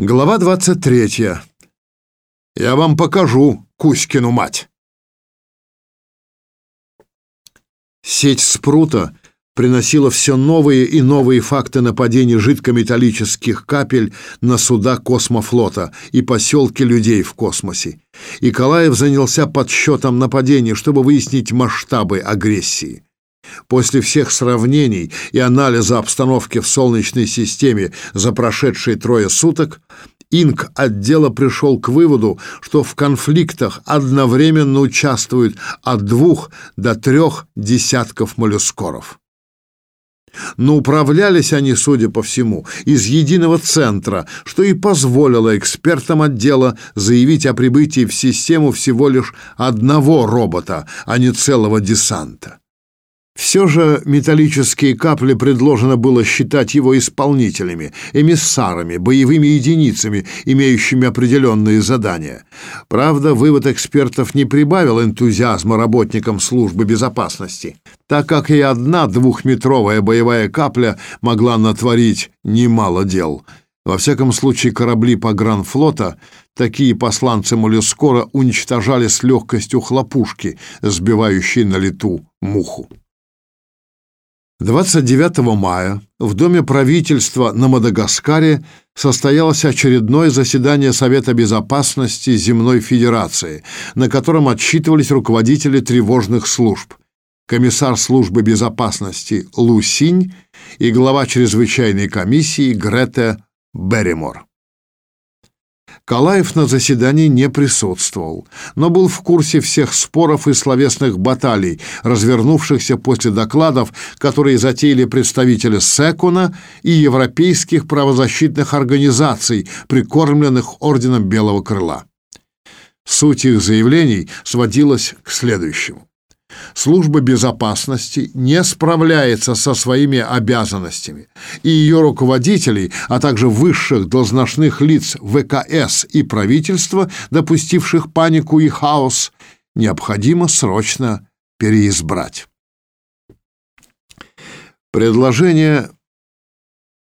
Глава 23. Я вам покажу Кузькину мать. Сеть спрута приносила все новые и новые факты нападений жидкометаллических капель на суда космофлота и поселки людей в космосе. И Калаев занялся подсчетом нападений, чтобы выяснить масштабы агрессии. После всех сравнений и анализа обстановки в Солнечной системе за прошедшие трое суток, Инк отдела пришел к выводу, что в конфликтах одновременно участвуют от двух до трех десятков моллюскоров. Но управлялись они, судя по всему, из единого центра, что и позволило экспертам отдела заявить о прибытии в систему всего лишь одного робота, а не целого десанта. Все же металлические капли предложено было считать его исполнителями, эмиссарами, боевыми единицами, имеющими определенные задания. Правда, вывод экспертов не прибавил энтузиазма работникам службы безопасности, так как и одна двухметровая боевая капля могла натворить немало дел. Во всяком случае, корабли погранфлота такие посланцы моллюскора уничтожали с легкостью хлопушки, сбивающие на лету муху. 29 мая в Доме правительства на Мадагаскаре состоялось очередное заседание Совета безопасности Земной Федерации, на котором отчитывались руководители тревожных служб, комиссар службы безопасности Лусинь и глава чрезвычайной комиссии Грете Берримор. Калаев на заседании не присутствовал, но был в курсе всех споров и словесных баталий, развернувшихся после докладов, которые затеяли представители Секуна и европейских правозащитных организаций, прикормленных Орденом Белого Крыла. Суть их заявлений сводилась к следующему служба безопасности не справляется со своими обязанностями, и ее руководителей, а также высших должностных лиц ВКС и правительства, допустивших панику и хаос, необходимо срочно переизбрать. Предложение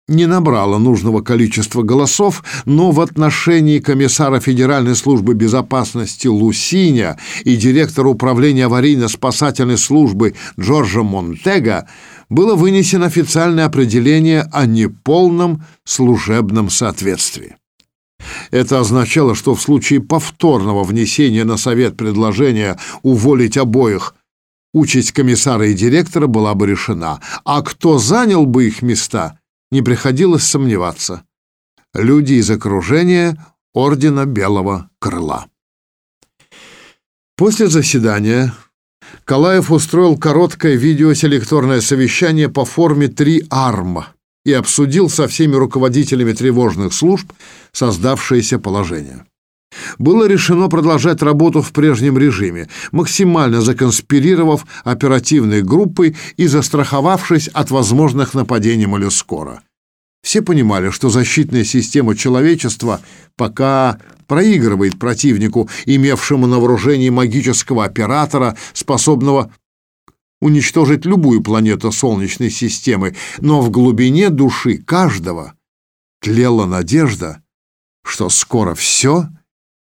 не набрала нужного количества голосов, но в отношении комиссара Федеральной службы безопасности Лусиня и директора управления аварийно-спасательной службы Джорджа Монтега было вынесено официальное определение о неполном служебном соответствии. Это означало, что в случае повторного внесения на совет предложения уволить обоих участь комиссара и директора была бы решена, а кто занял бы их места – не приходилось сомневаться. Люди из окружения Ордена Белого Крыла. После заседания Калаев устроил короткое видеоселекторное совещание по форме 3 арм и обсудил со всеми руководителями тревожных служб создавшееся положение. Было решено продолжать работу в прежнем режиме, максимально законспирировав оперативные группы и застраховавшись от возможных нападений моллюскора. Все понимали, что защитная система человечества пока проигрывает противнику, имевшему на вооружении магического оператора, способного уничтожить любую планету Солнечной системы, но в глубине души каждого тлела надежда, что скоро все —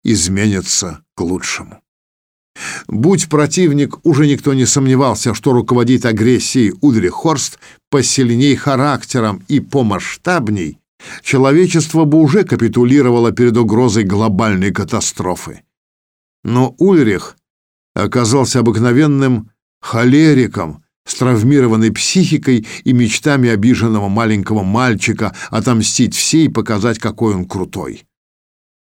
изменится к лучшему. Будь противник, уже никто не сомневался, что руководит агрессией Удрих Хорст посильней характером и помасштабней, человечество бы уже капитулировало перед угрозой глобальной катастрофы. Но Ульрих оказался обыкновенным холериком, с травмированной психикой и мечтами обиженного маленького мальчика отомстить всей и показать, какой он крутой.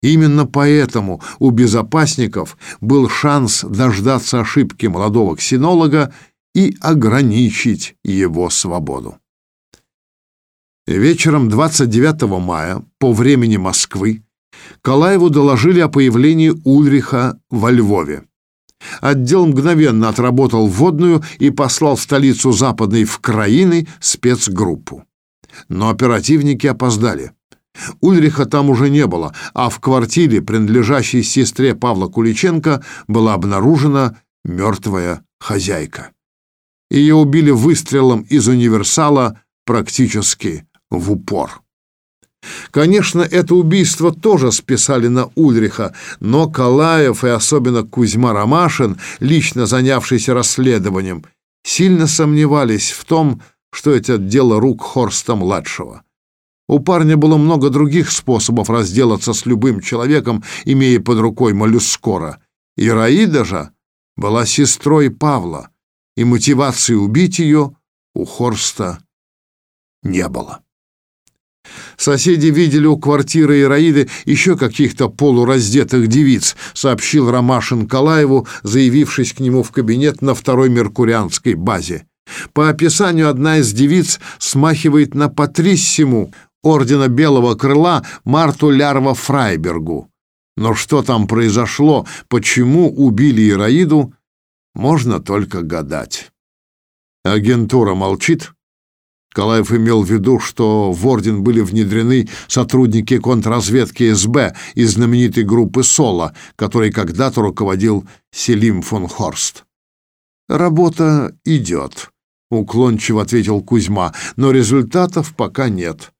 Именно поэтому у безопасников был шанс дождаться ошибки молодого ксенолога и ограничить его свободу. Вечером 29 мая по времени Москвы Калаеву доложили о появлении Ульриха во Львове. Отдел мгновенно отработал вводную и послал в столицу Западной в краины спецгруппу. Но оперативники опоздали. Ульриха там уже не было, а в квартире, принадлежащей сестре Павла Куличенко, была обнаружена мертвая хозяйка. Ее убили выстрелом из универсала практически в упор. Конечно, это убийство тоже списали на Ульриха, но Калаев и особенно Кузьма Ромашин, лично занявшийся расследованием, сильно сомневались в том, что это дело рук Хорста-младшего. У парня было много других способов разделаться с любым человеком, имея под рукой моллюскора. Ираида же была сестрой Павла, и мотивации убить ее у Хорста не было. Соседи видели у квартиры Ираиды еще каких-то полураздетых девиц, сообщил Ромашин Калаеву, заявившись к нему в кабинет на второй меркурианской базе. По описанию одна из девиц смахивает на Патриссиму ордена Белого Крыла Марту Лярва Фрайбергу. Но что там произошло, почему убили Ираиду, можно только гадать. Агентура молчит. Калаев имел в виду, что в орден были внедрены сотрудники контрразведки СБ из знаменитой группы «Соло», которой когда-то руководил Селим фон Хорст. «Работа идет», — уклончиво ответил Кузьма, «но результатов пока нет.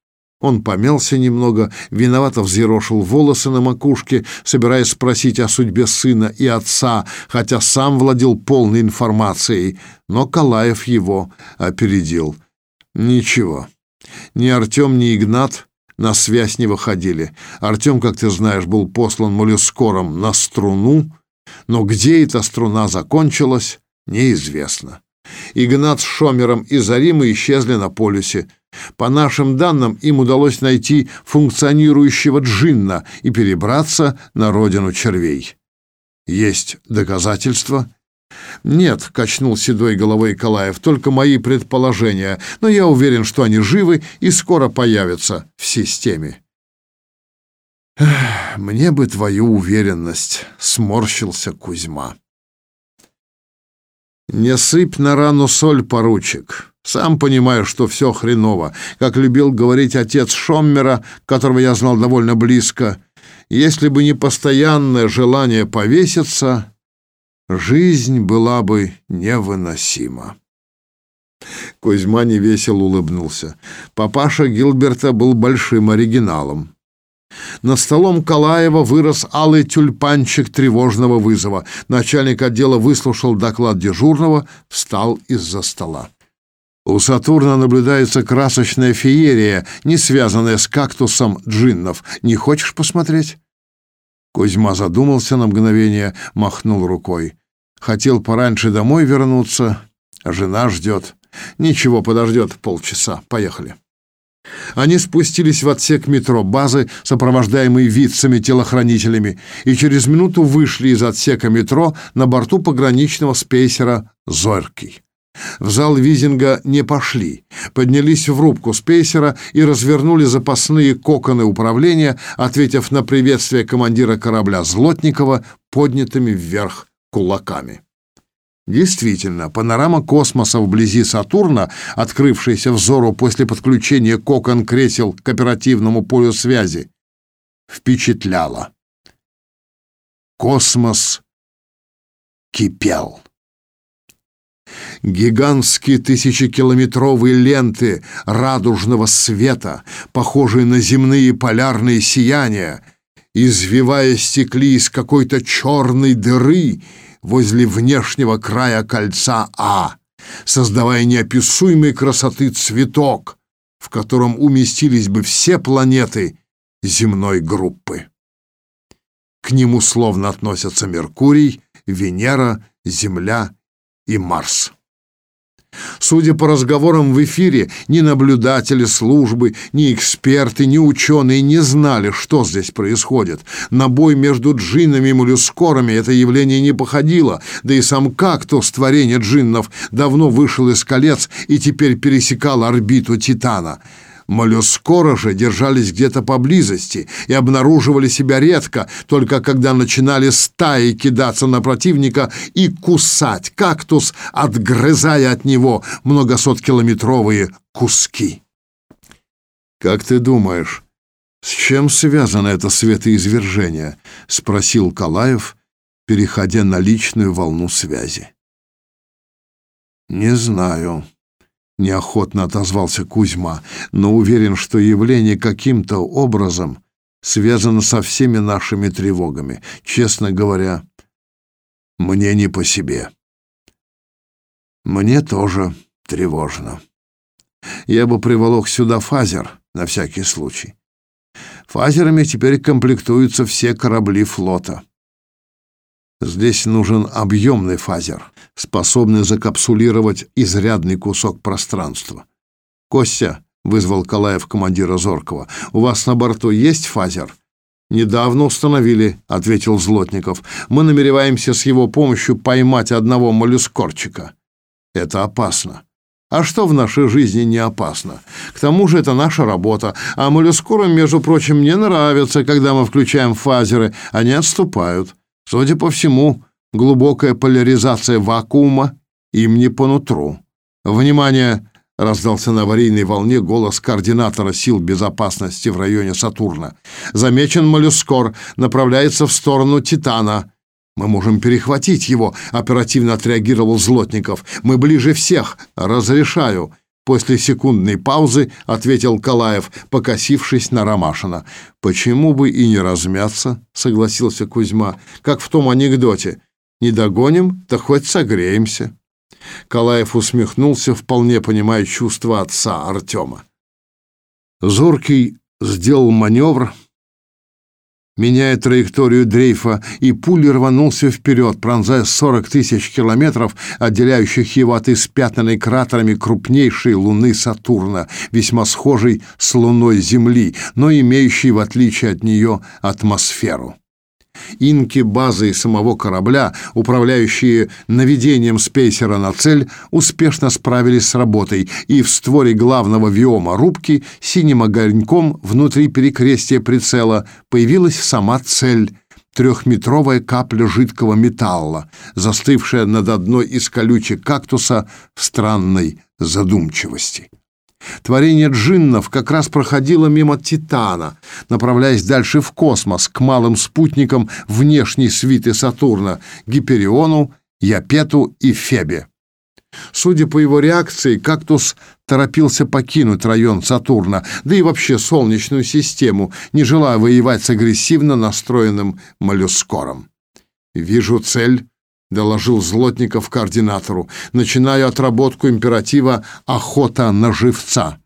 Он помялся немного, виновато взъерошил волосы на макушке, собираясь спросить о судьбе сына и отца, хотя сам владел полной информацией, но Калаев его опередил. Ничего. Ни Артем, ни Игнат на связь не выходили. Артем, как ты знаешь, был послан моллюскором на струну, но где эта струна закончилась, неизвестно. Игнат с Шомером и Зарима исчезли на полюсе. По нашим данным, им удалось найти функционирующего джинна и перебраться на родину червей. Есть доказательства? Нет, качнул седой головой Калаев, только мои предположения, но я уверен, что они живы и скоро появятся в системе. Мне бы твою уверенность, сморщился Кузьма. Не сыпь на рану соль, поручик. Сам понимаю, что все хреново. Как любил говорить отец Шоммера, которого я знал довольно близко, если бы не постоянное желание повеситься, жизнь была бы невыносима. Кузьма невесело улыбнулся. Папаша Гилберта был большим оригиналом. На столом Калаева вырос алый тюльпанчик тревожного вызова. Начальник отдела выслушал доклад дежурного, встал из-за стола. У Сатурна наблюдается красочная феерия, не связанная с кактусом джиннов. Не хочешь посмотреть? Кузьма задумался на мгновение, махнул рукой. Хотел пораньше домой вернуться, жена ждет. Ничего, подождет полчаса. Поехали. Они спустились в отсек метро базы, сопровождаемые вицами-телохранителями, и через минуту вышли из отсека метро на борту пограничного спейсера «Зоркий». В зал Визинга не пошли, поднялись в рубку спейсера и развернули запасные коконы управления, ответив на приветствие командира корабля Злотникова поднятыми вверх кулаками. Действительно, панорама космоса вблизи Сатурна, открывшаяся взору после подключения кокон кресел к оперативному полю связи, впечатляла. Космос кипел. Гигантские тысячекилометровые ленты радужного света, похожие на земные полярные сияния, извиваясь, стекли из какой-то черной дыры возле внешнего края кольца А, создавая неописуемой красоты цветок, в котором уместились бы все планеты земной группы. К нему словно относятся Меркурий, Венера, Земля и Марс. Судя по разговорам в эфире, ни наблюдатели службы, ни эксперты, ни ученые не знали, что здесь происходит. На бой между джиннами и моллюскорами это явление не походило, да и сам кактус творения джиннов давно вышел из колец и теперь пересекал орбиту Титана. Моллюскоры же держались где-то поблизости и обнаруживали себя редко, только когда начинали стаи кидаться на противника и кусать кактус, отгрызая от него многосоткилометровые куски. «Как ты думаешь, с чем связано это светоизвержение?» — спросил Калаев, переходя на личную волну связи. «Не знаю», неохотно отозвался Кузьма, но уверен, что явление каким-то образом связано со всеми нашими тревогами. Честно говоря, мне не по себе. Мне тоже тревожно. Я бы приволок сюда фазер на всякий случай. Фазерами теперь комплектуются все корабли флота. Здесь нужен объемный фазер, способный закапсулировать изрядный кусок пространства. Костя, вызвал Калаев командира Зоркова. У вас на борту есть фазер? Недавно установили, ответил Злотников. Мы намереваемся с его помощью поймать одного моллюскорчика. Это опасно. А что в нашей жизни не опасно? К тому же это наша работа, а моллюскорам, между прочим, не нравится, когда мы включаем фазеры, они отступают. Судя по всему, глубокая поляризация вакуума им не по нутру. Внимание! Раздался на аварийной волне голос координатора сил безопасности в районе Сатурна. Замечен моллюскор, направляется в сторону Титана. Мы можем перехватить его, оперативно отреагировал Злотников. Мы ближе всех. Разрешаю. После секундной паузы ответил Калаев, покосившись на Ромашина. Почему бы и не размяться, согласился Кузьма, как в том анекдоте. Не догоним, то хоть согреемся. Калаев усмехнулся, вполне понимая чувства отца Артема. Зоркий сделал маневр, меняя траекторию дрейфа, и пулей рванулся вперед, пронзая 40 тысяч километров, отделяющих его от испятнанной кратерами крупнейшей луны Сатурна, весьма схожей с луной Земли, но имеющей, в отличие от нее, атмосферу. Инки базы и самого корабля, управляющие наведением спейсера на цель, успешно справились с работой, и в створе главного виома рубки синим огоньком внутри перекрестия прицела появилась сама цель — трехметровая капля жидкого металла, застывшая над одной из колючек кактуса в странной задумчивости. Творение джиннов как раз проходило мимо Титана, направляясь дальше в космос, к малым спутникам внешней свиты Сатурна, Гипериону, Япету и Фебе. Судя по его реакции, кактус торопился покинуть район Сатурна, да и вообще Солнечную систему, не желая воевать с агрессивно настроенным моллюскором. «Вижу цель», доложил Злотников координатору. Начинаю отработку императива «Охота на живца».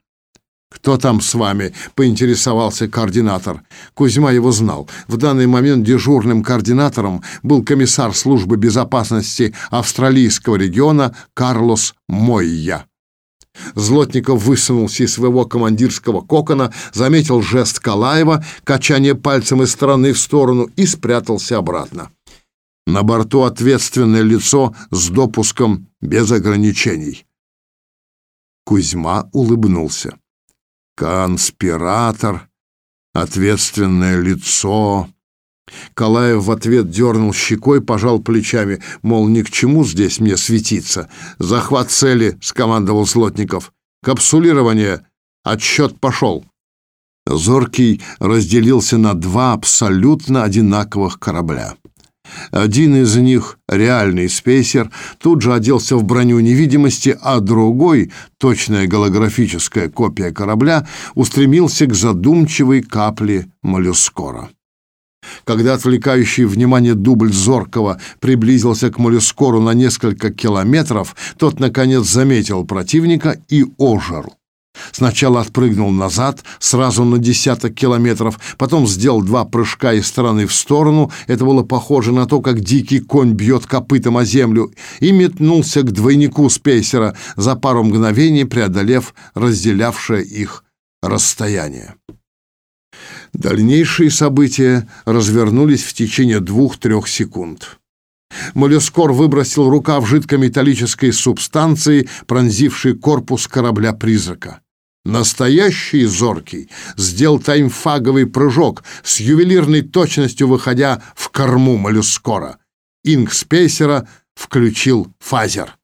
«Кто там с вами?» — поинтересовался координатор. Кузьма его знал. В данный момент дежурным координатором был комиссар службы безопасности австралийского региона Карлос Мойя. Злотников высунулся из своего командирского кокона, заметил жест Калаева, качание пальцем из стороны в сторону и спрятался обратно. На борту ответственное лицо с допуском без ограничений. Кузьма улыбнулся. Конспиратор, ответственное лицо. Калаев в ответ дернул щекой, пожал плечами, мол, ни к чему здесь мне светиться. «Захват цели», — скомандовал Слотников. «Капсулирование. Отсчет пошел». Зоркий разделился на два абсолютно одинаковых корабля. Один из них, реальный спейсер, тут же оделся в броню невидимости, а другой, точная голографическая копия корабля, устремился к задумчивой капле моллюскора. Когда отвлекающий внимание дубль Зоркого приблизился к моллюскору на несколько километров, тот, наконец, заметил противника и ожил. Сначала отпрыгнул назад, сразу на десяток километров, потом сделал два прыжка из стороны в сторону, это было похоже на то, как дикий конь бьет копытом о землю, и метнулся к двойнику спейсера, за пару мгновений преодолев разделявшее их расстояние. Дальнейшие события развернулись в течение двух-трех секунд. Моллюскор выбросил рукав жидкометаллической субстанции, пронзившей корпус корабля-призрака. Настоящий зоркий сделал таймфаговый прыжок с ювелирной точностью, выходя в корму моллюскора. Инкспейсера включил фазер.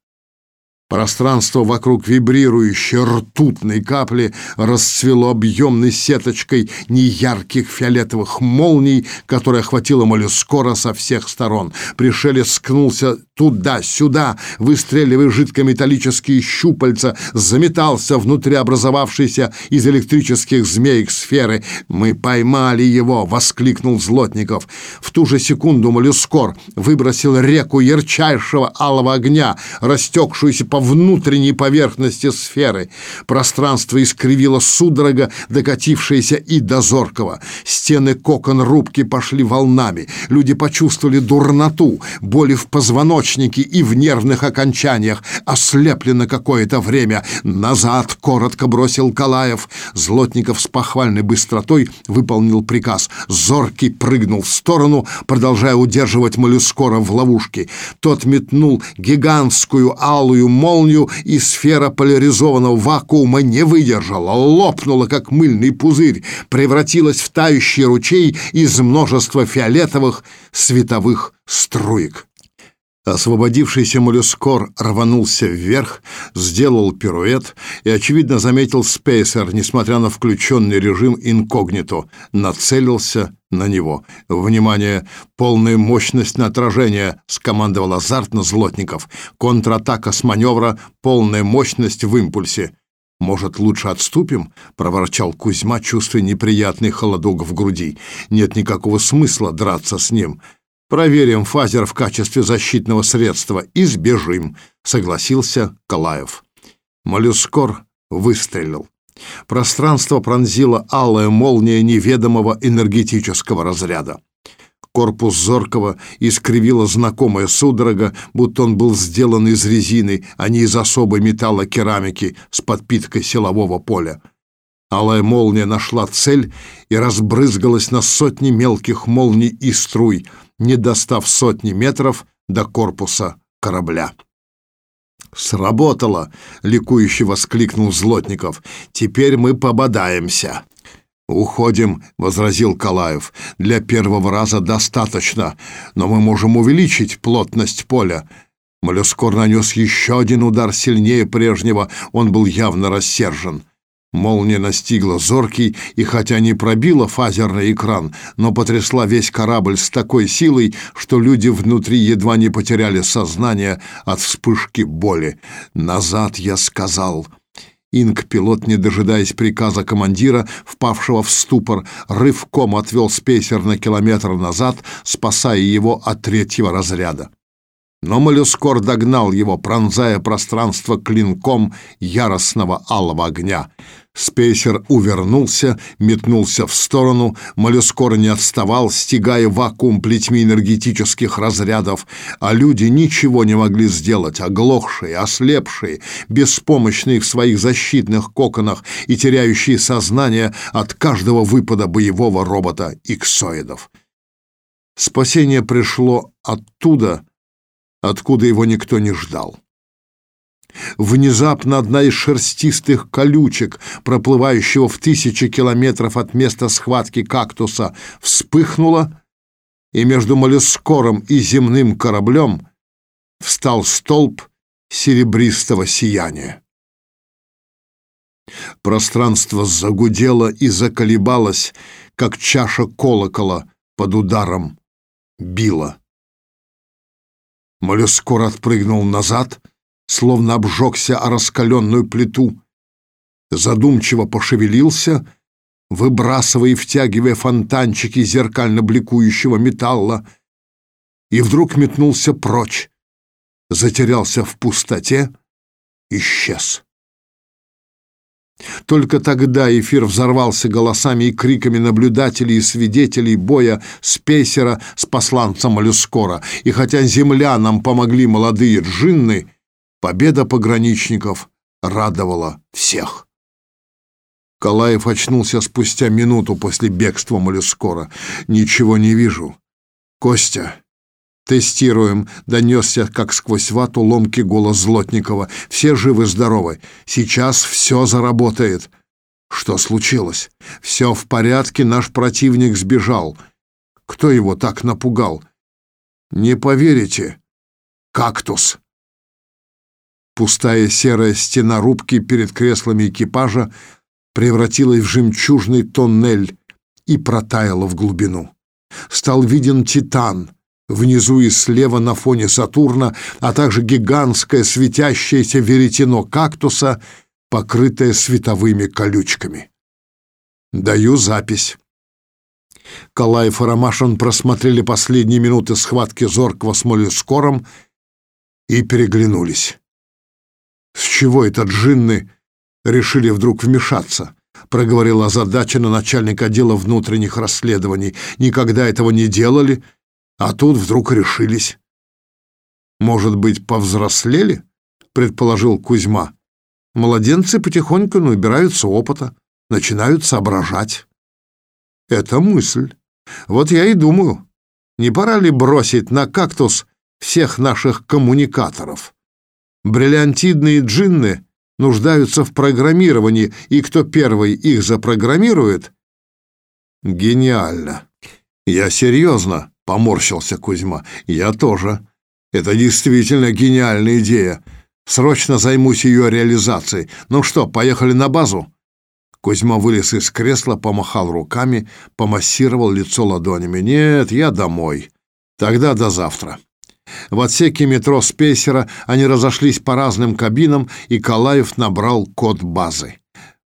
Пространство вокруг вибрирующей ртутной капли расцвело объемной сеточкой неярких фиолетовых молний, которая охватила моллюскора со всех сторон. Пришелец скнулся туда-сюда, выстреливая жидкометаллические щупальца, заметался внутри образовавшейся из электрических змеек сферы. «Мы поймали его!» — воскликнул Злотников. В ту же секунду моллюскор выбросил реку ярчайшего алого огня, растекшуюся по внутренней поверхности сферы. Пространство искривило судорога, докатившаяся и до Зоркова. Стены кокон рубки пошли волнами. Люди почувствовали дурноту, боли в позвоночнике и в нервных окончаниях. Ослепли на какое-то время. «Назад!» — коротко бросил Калаев. Злотников с похвальной быстротой выполнил приказ. Зоркий прыгнул в сторону, продолжая удерживать моллюскора в ловушке. Тот метнул гигантскую алую молнию, и сфера поляризованного вакуума не выдержала, лопнула, как мыльный пузырь, превратилась в тающий ручей из множества фиолетовых световых струек. Освободившийся моллюскор рванулся вверх, сделал пируэт и, очевидно, заметил спейсер, несмотря на включенный режим инкогнито, нацелился на него. «Внимание! Полная мощность на отражение!» — скомандовал азартно Злотников. «Контратака с маневра, полная мощность в импульсе!» «Может, лучше отступим?» — проворчал Кузьма, чувствуя неприятный холодок в груди. «Нет никакого смысла драться с ним». Проверим фазер в качестве защитного средства и сбежим, согласился Калаев. Моллюскор выстрелил. Пространство пронзила алая молния неведомого энергетического разряда. Корпус Зоркого искривила знакомая судорога, будто он был сделан из резины, а не из особой металлокерамики с подпиткой силового поля. Алая молния нашла цель и разбрызгалась на сотни мелких молний и струй, не достав сотни метров до корпуса корабля. «Сработало!» — ликующе воскликнул Злотников. «Теперь мы пободаемся!» «Уходим», — возразил Калаев. «Для первого раза достаточно, но мы можем увеличить плотность поля». Моллюскор нанес еще один удар сильнее прежнего, он был явно рассержен. Молния настигла зоркий, и хотя не пробила фазерный экран, но потрясла весь корабль с такой силой, что люди внутри едва не потеряли сознание от вспышки боли. «Назад!» — я сказал. Инк-пилот, не дожидаясь приказа командира, впавшего в ступор, рывком отвел спейсер на километр назад, спасая его от третьего разряда. Но моллюскор догнал его, пронзая пространство клинком яростного алого огня. Спейсер увернулся, метнулся в сторону, моллюскор не отставал, стягая вакуум плетьми энергетических разрядов, а люди ничего не могли сделать, оглохшие, ослепшие, беспомощные в своих защитных коконах и теряющие сознание от каждого выпада боевого робота иксоидов. Спасение пришло оттуда, откуда его никто не ждал. Внезапно одна из шерстистых колючек, проплывающего в тысячи километров от места схватки кактуса, вспыхнула, и между моллюскором и земным кораблем встал столб серебристого сияния. Пространство загудело и заколебалось, как чаша колокола под ударом била. Моллюскор отпрыгнул назад, словно обжегся о раскаленную плиту, задумчиво пошевелился, выбрасывая и втягивая фонтанчики зеркально бликующего металла, и вдруг метнулся прочь, затерялся в пустоте, исчез. Только тогда эфир взорвался голосами и криками наблюдателей и свидетелей боя Спейсера с посланцем Моллюскора. И хотя землянам помогли молодые джинны, победа пограничников радовала всех. Калаев очнулся спустя минуту после бегства Моллюскора. «Ничего не вижу. Костя, «Тестируем», — донесся, как сквозь вату, ломкий голос Злотникова. «Все живы-здоровы. Сейчас все заработает». «Что случилось?» «Все в порядке, наш противник сбежал». «Кто его так напугал?» «Не поверите. Кактус». Пустая серая стена рубки перед креслами экипажа превратилась в жемчужный тоннель и протаяла в глубину. Стал виден Титан, внизу и слева на фоне Сатурна, а также гигантское светящееся веретено кактуса, покрытое световыми колючками. Даю запись. Калаев и Ромашин просмотрели последние минуты схватки зоркого с Молескором и переглянулись. С чего этот джинны решили вдруг вмешаться? проговорил озадаченно начальник отдела внутренних расследований. Никогда этого не делали, а тут вдруг решились. Может быть, повзрослели? предположил Кузьма. Младенцы потихоньку набираются опыта, начинают соображать. Это мысль. Вот я и думаю, не пора ли бросить на кактус всех наших коммуникаторов? Бриллиантидные джинны нуждаются в программировании, и кто первый их запрограммирует... Гениально. Я серьезно, поморщился Кузьма. Я тоже. Это действительно гениальная идея. Срочно займусь ее реализацией. Ну что, поехали на базу? Кузьма вылез из кресла, помахал руками, помассировал лицо ладонями. «Нет, я домой. Тогда до завтра». В отсеке метро Спейсера они разошлись по разным кабинам, и Калаев набрал код базы.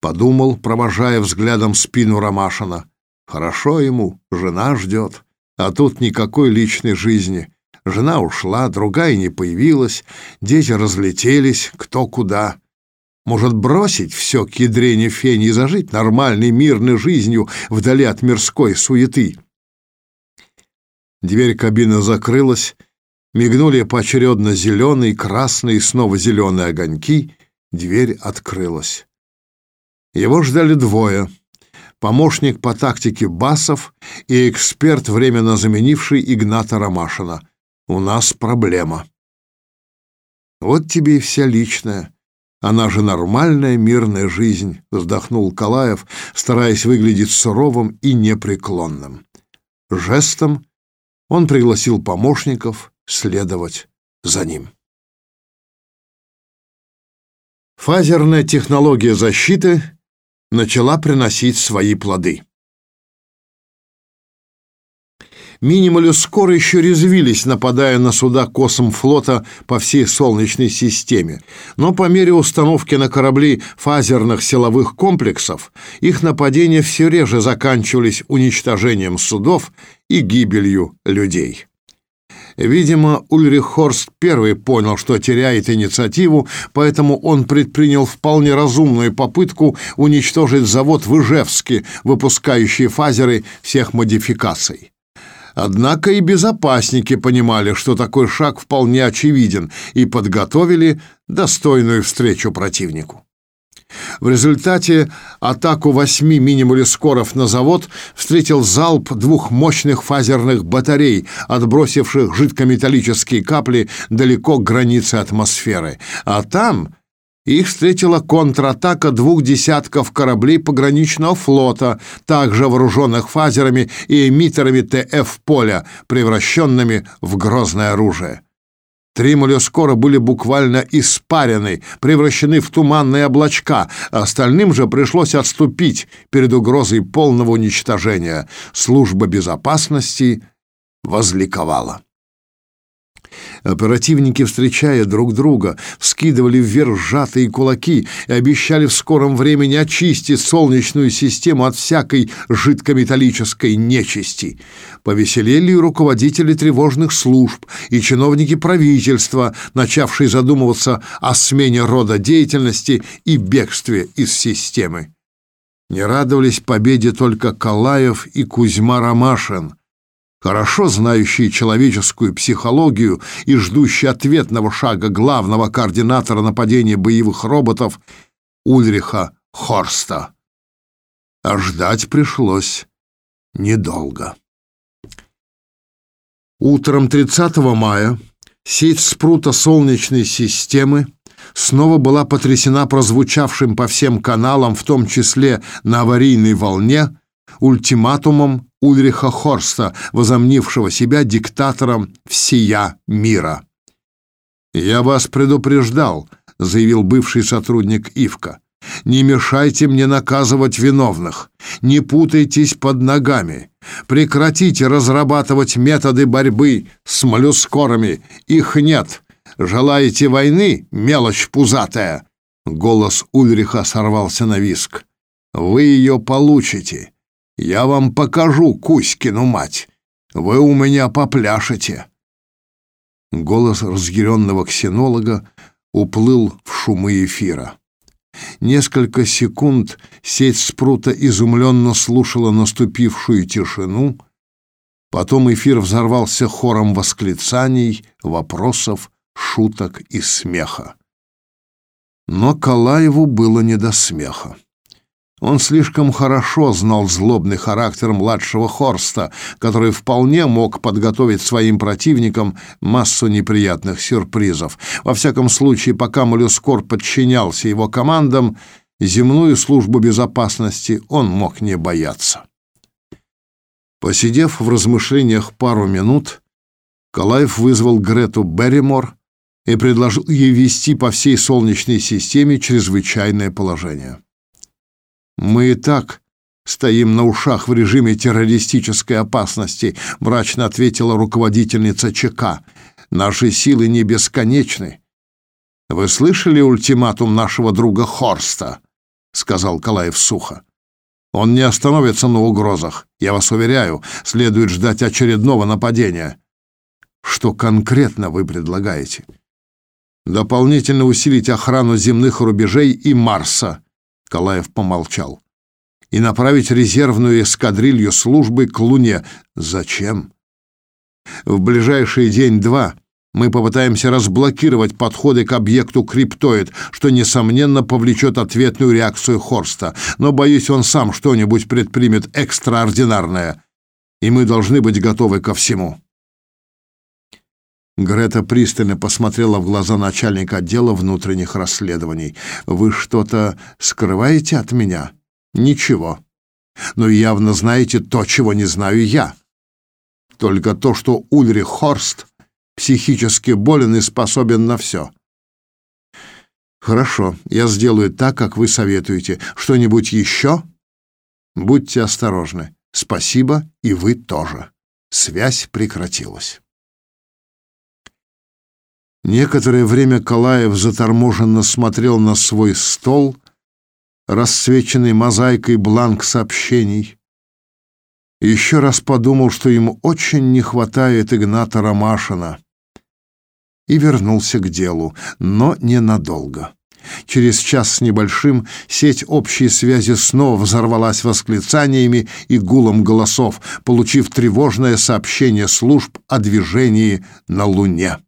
Подумал, провожая взглядом спину Ромашина. «Хорошо ему, жена ждет, а тут никакой личной жизни. Жена ушла, другая не появилась, дети разлетелись, кто куда». Может, бросить все к ядрене фени и зажить нормальной мирной жизнью вдали от мирской суеты? Дверь кабины закрылась, мигнули поочередно зеленые, красные и снова зеленые огоньки, дверь открылась. Его ждали двое — помощник по тактике Басов и эксперт, временно заменивший Игната Ромашина. «У нас проблема». «Вот тебе и вся личная», она же нормальная мирная жизнь, вздохнул Калаев, стараясь выглядеть суровым и непреклонным. Жестом он пригласил помощников следовать за ним. Фазерная технология защиты начала приносить свои плоды. Минималюскоры еще резвились, нападая на суда космфлота по всей Солнечной системе. Но по мере установки на корабли фазерных силовых комплексов, их нападения все реже заканчивались уничтожением судов и гибелью людей. Видимо, Ульрих Хорст первый понял, что теряет инициативу, поэтому он предпринял вполне разумную попытку уничтожить завод в Ижевске, выпускающий фазеры всех модификаций. Однако и безопасники понимали, что такой шаг вполне очевиден, и подготовили достойную встречу противнику. В результате атаку восьми мини-молескоров на завод встретил залп двух мощных фазерных батарей, отбросивших жидкометаллические капли далеко к границе атмосферы. А там их встретила контратака двух десятков кораблей пограничного флота, также вооруженных фазерами и эмиттерами ТФ-поля, превращенными в грозное оружие. Три моллюскора были буквально испарены, превращены в туманные облачка, а остальным же пришлось отступить перед угрозой полного уничтожения. Служба безопасности возликовала. Оперативники, встречая друг друга, вскидывали вверх сжатые кулаки и обещали в скором времени очистить Солнечную систему от всякой жидкометаллической нечисти. Повеселели и руководители тревожных служб, и чиновники правительства, начавшие задумываться о смене рода деятельности и бегстве из системы. Не радовались победе только Калаев и Кузьма Ромашин – хорошо знающий человеческую психологию и ждущий ответного шага главного координатора нападения боевых роботов Ульриха Хорста. А ждать пришлось недолго. Утром 30 мая сеть спрута Солнечной системы снова была потрясена прозвучавшим по всем каналам, в том числе на аварийной волне, ультиматумом Ульриха Хорста, возомнившего себя диктатором всея мира. «Я вас предупреждал», — заявил бывший сотрудник Ивка. Не мешайте мне наказывать виновных. Не путайтесь под ногами. Прекратите разрабатывать методы борьбы с моллюскорами. Их нет. Желаете войны, мелочь пузатая? Голос Ульриха сорвался на виск. Вы ее получите. Я вам покажу Кузькину мать. Вы у меня попляшете. Голос разъяренного ксенолога уплыл в шумы эфира. Несколько секунд сеть спрута изумленно слушала наступившую тишину, потом эфир взорвался хором восклицаний, вопросов, шуток и смеха. Но Калаеву было не до смеха. Он слишком хорошо знал злобный характер младшего Хорста, который вполне мог подготовить своим противникам массу неприятных сюрпризов. Во всяком случае, пока Моллюскор подчинялся его командам, земную службу безопасности он мог не бояться. Посидев в размышлениях пару минут, Калаев вызвал Грету Берримор и предложил ей вести по всей Солнечной системе чрезвычайное положение. Мы и так стоим на ушах в режиме террористической опасности, мрачно ответила руководительница ЧК. Наши силы не бесконечны. Вы слышали ультиматум нашего друга Хорста? сказал Калаев сухо. Он не остановится на угрозах. Я вас уверяю, следует ждать очередного нападения. Что конкретно вы предлагаете? Дополнительно усилить охрану земных рубежей и Марса, Калаев помолчал. И направить резервную эскадрилью службы к Луне. Зачем? В ближайший день-два мы попытаемся разблокировать подходы к объекту криптоид, что, несомненно, повлечет ответную реакцию Хорста. Но, боюсь, он сам что-нибудь предпримет экстраординарное. И мы должны быть готовы ко всему. Грета пристально посмотрела в глаза начальника отдела внутренних расследований. «Вы что-то скрываете от меня?» «Ничего. Но явно знаете то, чего не знаю я. Только то, что Ульрих Хорст психически болен и способен на все». «Хорошо, я сделаю так, как вы советуете. Что-нибудь еще?» «Будьте осторожны. Спасибо, и вы тоже». Связь прекратилась. Некоторое время Калаев заторможенно смотрел на свой стол, расцвеченный мозаикой бланк сообщений. И еще раз подумал, что ему очень не хватает Игната Ромашина. И вернулся к делу, но ненадолго. Через час с небольшим сеть общей связи снова взорвалась восклицаниями и гулом голосов, получив тревожное сообщение служб о движении на Луне.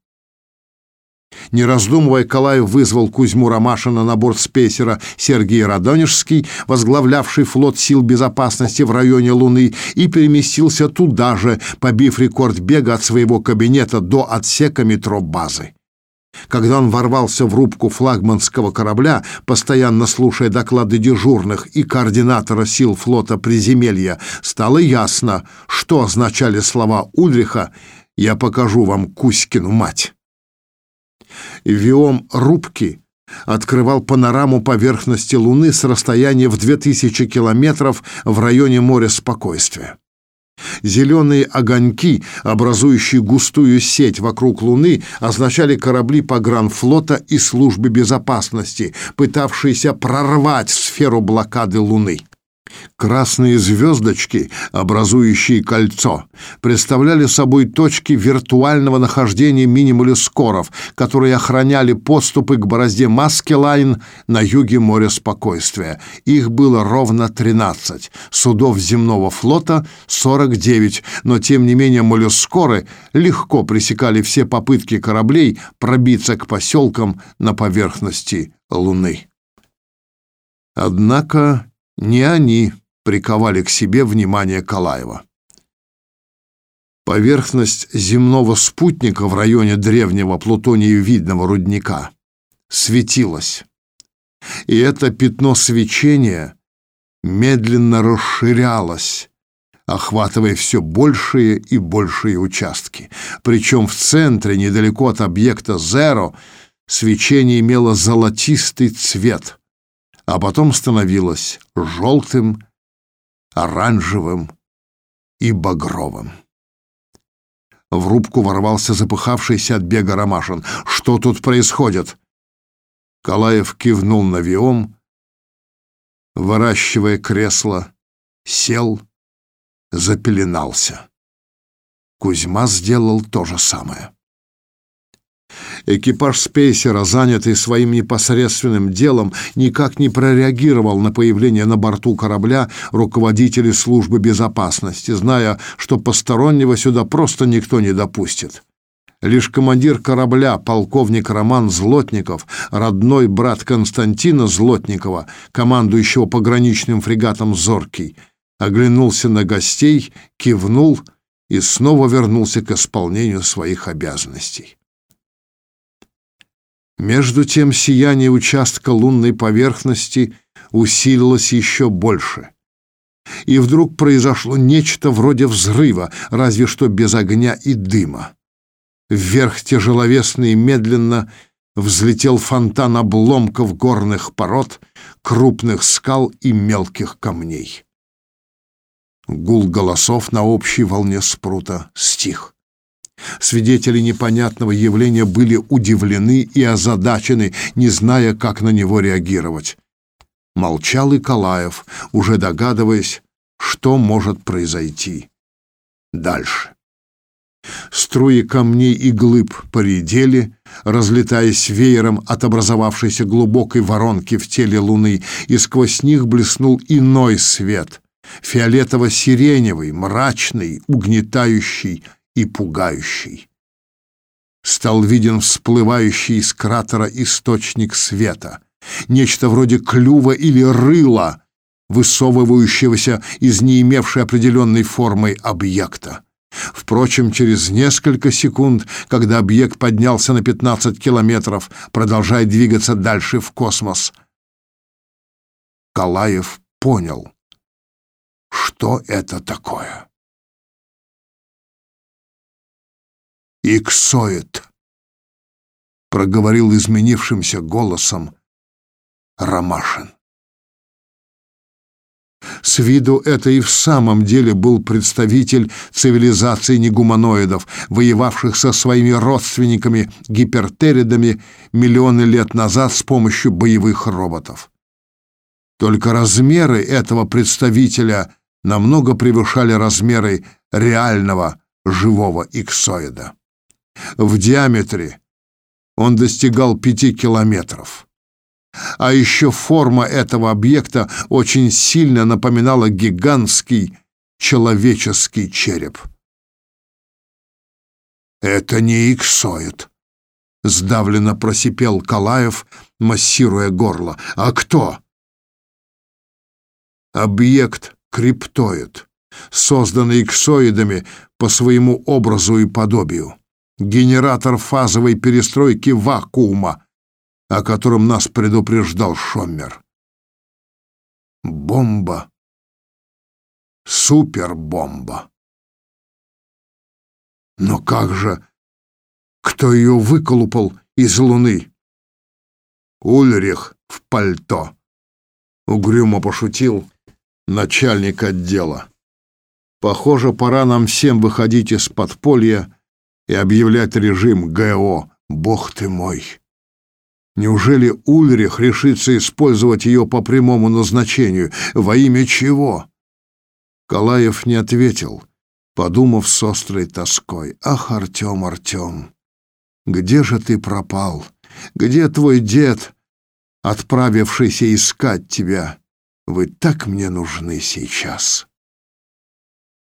Не раздумывая, Калаев вызвал Кузьму Ромашина на борт спейсера Сергей Радонежский, возглавлявший флот сил безопасности в районе Луны, и переместился туда же, побив рекорд бега от своего кабинета до отсека метро базы. Когда он ворвался в рубку флагманского корабля, постоянно слушая доклады дежурных и координатора сил флота приземелья, стало ясно, что означали слова Ульриха «Я покажу вам Кузькину мать». Виом рубки открывал панораму поверхности Луны с расстояния в 2000 километров в районе моря спокойствия. Зеленые огоньки, образующие густую сеть вокруг Луны, означали корабли погранфлота и службы безопасности, пытавшиеся прорвать сферу блокады Луны. Красные звездочки, образующие кольцо, представляли собой точки виртуального нахождения мини-моллюскоров, которые охраняли поступы к борозде Маскелайн на юге моря спокойствия. Их было ровно 13, судов земного флота 49, но тем не менее моллюскоры легко пресекали все попытки кораблей пробиться к поселкам на поверхности Луны. Однако не они приковали к себе внимание Калаева. Поверхность земного спутника в районе древнего плутониевидного рудника светилась. И это пятно свечения медленно расширялось, охватывая все большие и большие участки. Причем в центре, недалеко от объекта Зеро, свечение имело золотистый цвет, а потом становилось желтым, оранжевым и багровым. В рубку ворвался запыхавшийся от бега Ромашин. «Что тут происходит?» Калаев кивнул на Виом, выращивая кресло, сел, запеленался. Кузьма сделал то же самое. Экипаж спейсера, занятый своим непосредственным делом, никак не прореагировал на появление на борту корабля руководителей службы безопасности, зная, что постороннего сюда просто никто не допустит. Лишь командир корабля, полковник Роман Злотников, родной брат Константина Злотникова, командующего пограничным фрегатом «Зоркий», оглянулся на гостей, кивнул и снова вернулся к исполнению своих обязанностей. Между тем сияние участка лунной поверхности усилилось еще больше. И вдруг произошло нечто вроде взрыва, разве что без огня и дыма. Вверх тяжеловесно и медленно взлетел фонтан обломков горных пород, крупных скал и мелких камней. Гул голосов на общей волне спрута стих. Свидетели непонятного явления были удивлены и озадачены, не зная, как на него реагировать. Молчал и Калаев, уже догадываясь, что может произойти дальше. Струи камней и глыб поредели, разлетаясь веером от образовавшейся глубокой воронки в теле луны, и сквозь них блеснул иной свет, фиолетово-сиреневый, мрачный, угнетающий и пугающий. Стал виден всплывающий из кратера источник света, нечто вроде клюва или рыла, высовывающегося из не имевшей определенной формы объекта. Впрочем, через несколько секунд, когда объект поднялся на 15 километров, продолжая двигаться дальше в космос, Калаев понял, что это такое. «Иксоид», — проговорил изменившимся голосом Ромашин. С виду это и в самом деле был представитель цивилизации негуманоидов, воевавших со своими родственниками гипертеридами миллионы лет назад с помощью боевых роботов. Только размеры этого представителя намного превышали размеры реального живого иксоида. В диаметре он достигал пяти километров. А еще форма этого объекта очень сильно напоминала гигантский человеческий череп. «Это не иксоид», — сдавленно просипел Калаев, массируя горло. «А кто?» «Объект криптоид, созданный иксоидами по своему образу и подобию генератор фазовой перестройки вакуума, о котором нас предупреждал Шоммер. Бомба. Супербомба. Но как же... Кто ее выколупал из луны? Ульрих в пальто. Угрюмо пошутил начальник отдела. Похоже, пора нам всем выходить из подполья и объявлять режим ГО. Бог ты мой! Неужели Ульрих решится использовать ее по прямому назначению? Во имя чего? Калаев не ответил, подумав с острой тоской. Ах, Артем, Артем, где же ты пропал? Где твой дед, отправившийся искать тебя? Вы так мне нужны сейчас.